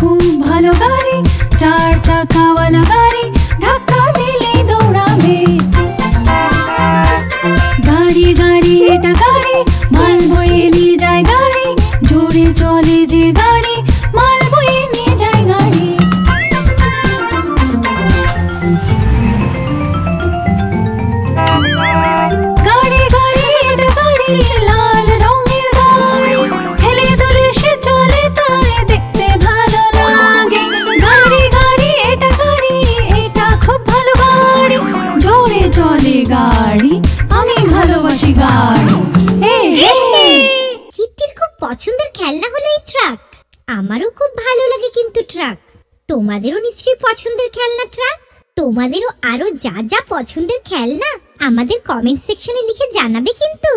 খুব ভালো গাড়ি। চার চাকাওয়ালা গাড়ি দৌড়াবে। গাড়ি গাড়ি, এটা গাড়ি নিয়ে যায় জোরে চলে যে গাড়ি। পছন্দের খেলনা হলো এই ট্রাক। আমারও খুব ভালো লাগে কিন্তু ট্রাক। তোমাদেরও নিশ্চয়ই পছন্দের খেলনা ট্রাক? তোমাদেরও আরও যা যা পছন্দের খেলনা আমাদের কমেন্ট সেকশনে লিখে জানাবে কিন্তু।